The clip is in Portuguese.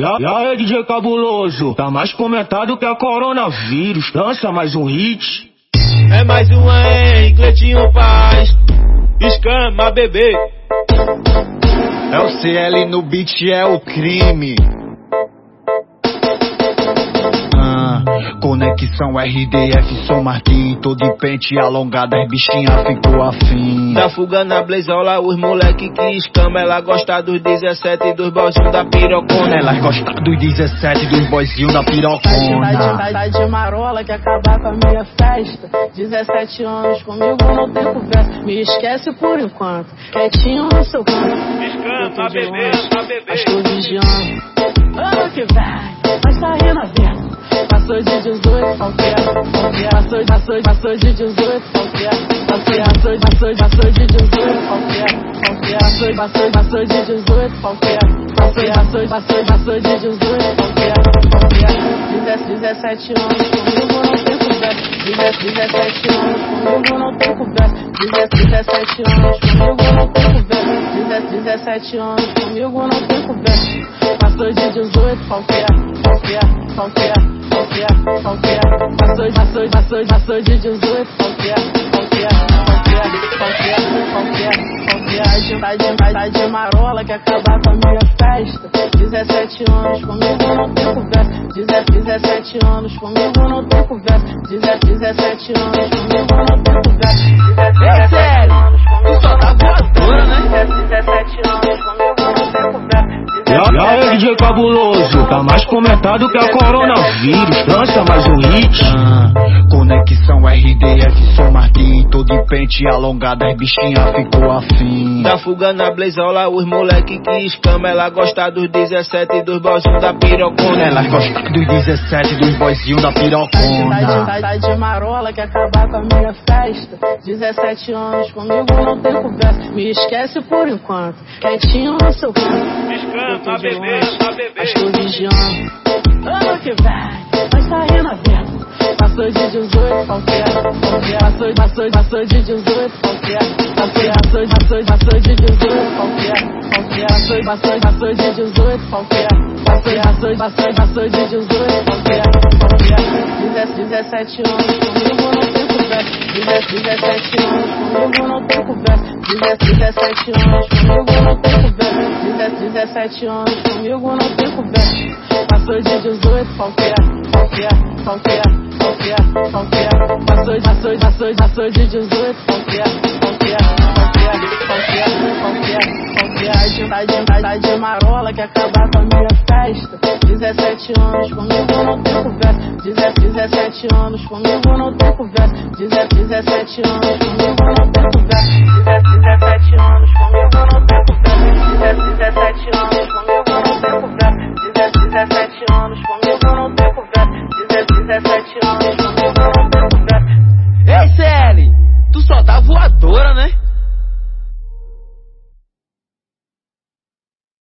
E aí, DJ Cabuloso, tá mais comentado que a coronavírus. Lança mais um hit. É mais uma, hein, Cleitinho Paz. Escama, bebê. É o CL no beat, é o crime. Conexão RDF, som Marquinhos, todo de pente alongada, as bichinha ficou afim. Da fuga na blazola, os moleque que escama, ela gosta dos 17 e dos boizinhos da pirocona. Ela gosta dos 17 dos boizinhos da pirocona. Tá de, tá de marola que acabar com a minha festa. 17 anos comigo não tem conversa. Me esquece por enquanto, quietinho no seu canto. Escama, bebê, bebê. Estou vigiando. Ano que vem, vai sair na venda. Passou de 18, falqueia, falqueia. Passou, passou, passou de 18, falqueia, falqueia. Passou, passou, passou de 18, falqueia, falqueia. Passou, passou, passou de 18, falqueia, falqueia. Passou, passou, passou de 18, falqueia, falqueia. 17 anos comigo não tem conversa. 17 anos comigo não tem conversa. 17 anos comigo não tem conversa. 17 anos comigo não tem conversa. Passou de 18, falqueia, falqueia, falqueia falqueia, falqueia. Passou, de 18, falqueia, falqueia, falqueia, falqueia, falqueia, falqueia. Tá de, tá de marola que acabar com a minha festa. 17 anos comigo não tem conversa. 17 anos comigo não tem conversa. 17 anos comigo não tem conversa. E aí, DJ Cabuloso, tá mais comentado que a coronavírus. Lança mais um hit. Ah, conexão RDF, pente alongada, as bichinha ficou afim. Da fuga na blazola, os moleque que escama, ela gosta dos 17 e dos boizinhos da pirocona. Ela gosta dos 17 dos boizinhos da pirocona. Tá de, tá de marola que acabar com a minha festa. 17 anos comigo não tem conversa. Me esquece por enquanto, quietinho no seu canto. Escama, bebê, bebê. Estou vigiando. Passou de 18, falqueia, falqueia. Passou, passou, passou de 18, falqueia. Passou, passou, passou, passou de 18, falqueia, falqueia. Passou, passou, passou de 18, falqueia. Passou, passou, passou, de 18, falqueia, falqueia. 17 anos comigo não tem conversa. 17 anos comigo não tem conversa. 17 anos comigo não tem conversa. 17 anos comigo não tem conversa. Passou de 18, falqueia, falqueia, falqueia, falqueia, falqueia. Passou, passou, passou, passou de 18, falqueia, falqueia, falqueia, falqueia, falqueia, falqueia. Tá de, tá, tá de marola que acabar com a minha festa. 17 anos comigo não tem conversa. 17 anos comigo não tem conversa. 17 anos comigo não tem conversa. 17 anos comigo não tem conversa. só dá voadora, né?